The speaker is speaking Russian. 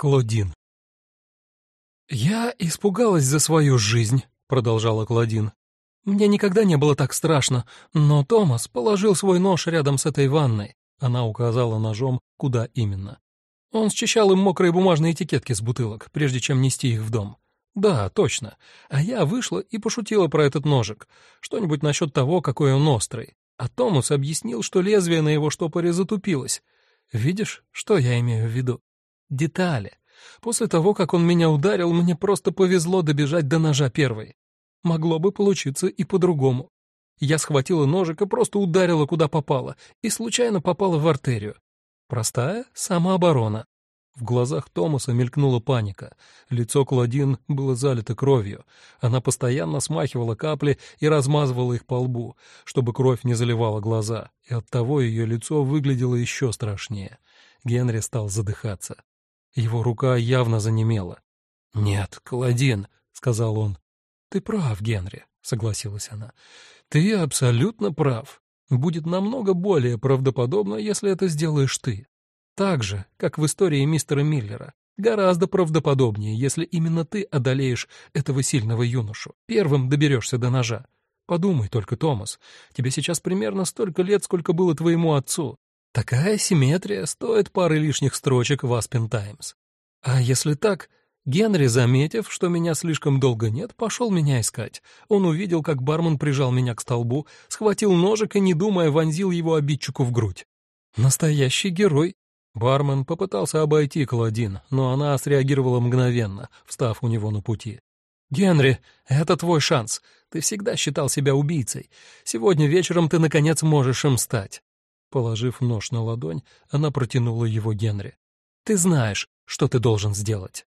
Клодин. «Я испугалась за свою жизнь», — продолжала Клодин. «Мне никогда не было так страшно, но Томас положил свой нож рядом с этой ванной». Она указала ножом, куда именно. Он счищал им мокрые бумажные этикетки с бутылок, прежде чем нести их в дом. Да, точно. А я вышла и пошутила про этот ножик. Что-нибудь насчет того, какой он острый. А Томас объяснил, что лезвие на его штопоре затупилось. Видишь, что я имею в виду? Детали. После того, как он меня ударил, мне просто повезло добежать до ножа первой. Могло бы получиться и по-другому. Я схватила ножик и просто ударила куда попало, и случайно попала в артерию. Простая самооборона. В глазах Томаса мелькнула паника. Лицо Клодин было залито кровью. Она постоянно смахивала капли и размазывала их по лбу, чтобы кровь не заливала глаза, и оттого ее лицо выглядело еще страшнее. Генри стал задыхаться. Его рука явно занемела. «Нет, Каладин», — сказал он. «Ты прав, Генри», — согласилась она. «Ты абсолютно прав. Будет намного более правдоподобно, если это сделаешь ты. Так же, как в истории мистера Миллера. Гораздо правдоподобнее, если именно ты одолеешь этого сильного юношу, первым доберешься до ножа. Подумай только, Томас, тебе сейчас примерно столько лет, сколько было твоему отцу. Такая симметрия стоит пары лишних строчек в Аспен Таймс. А если так, Генри, заметив, что меня слишком долго нет, пошел меня искать. Он увидел, как бармен прижал меня к столбу, схватил ножик и, не думая, вонзил его обидчику в грудь. Настоящий герой. Бармен попытался обойти Клодин, но она среагировала мгновенно, встав у него на пути. «Генри, это твой шанс. Ты всегда считал себя убийцей. Сегодня вечером ты, наконец, можешь им стать». Положив нож на ладонь, она протянула его Генри. «Ты знаешь, что ты должен сделать».